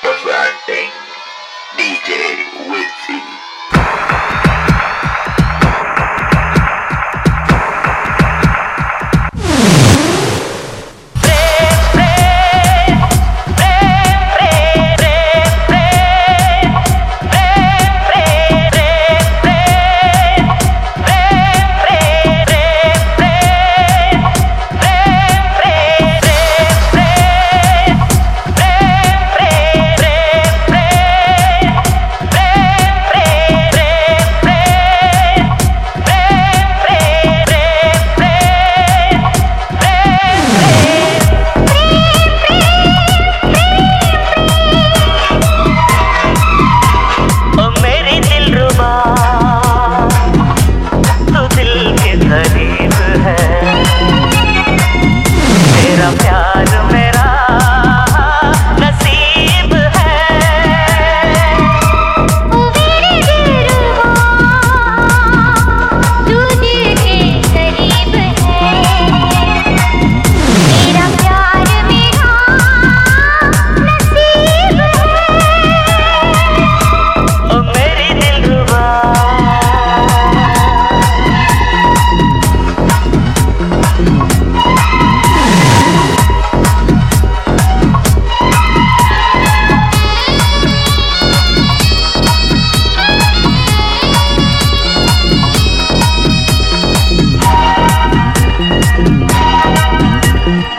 Presenting DJ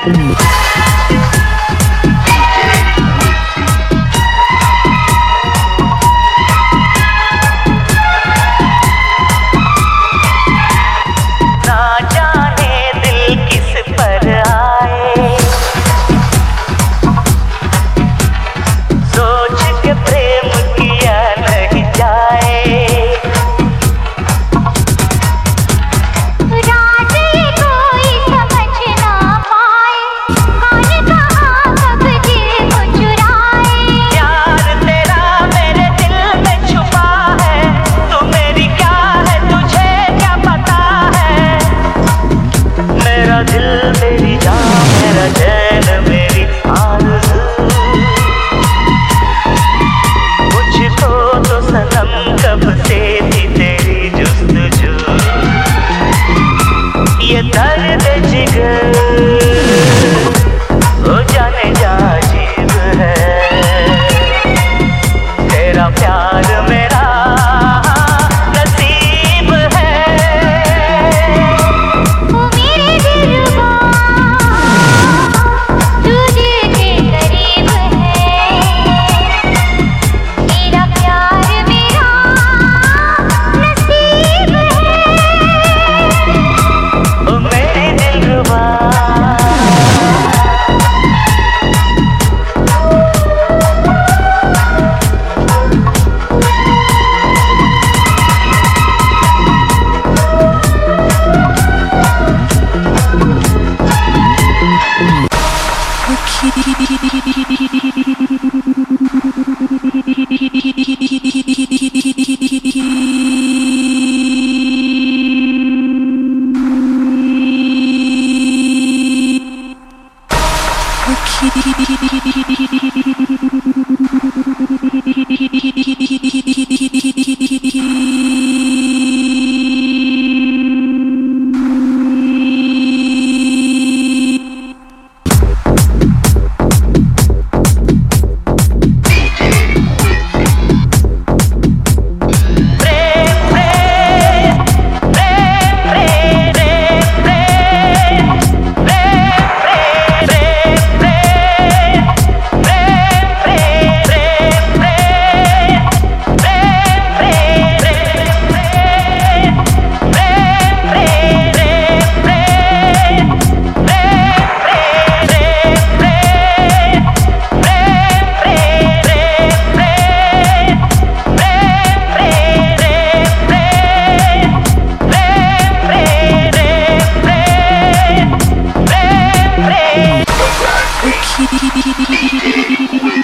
ना ये दर्द जिगर। We keep.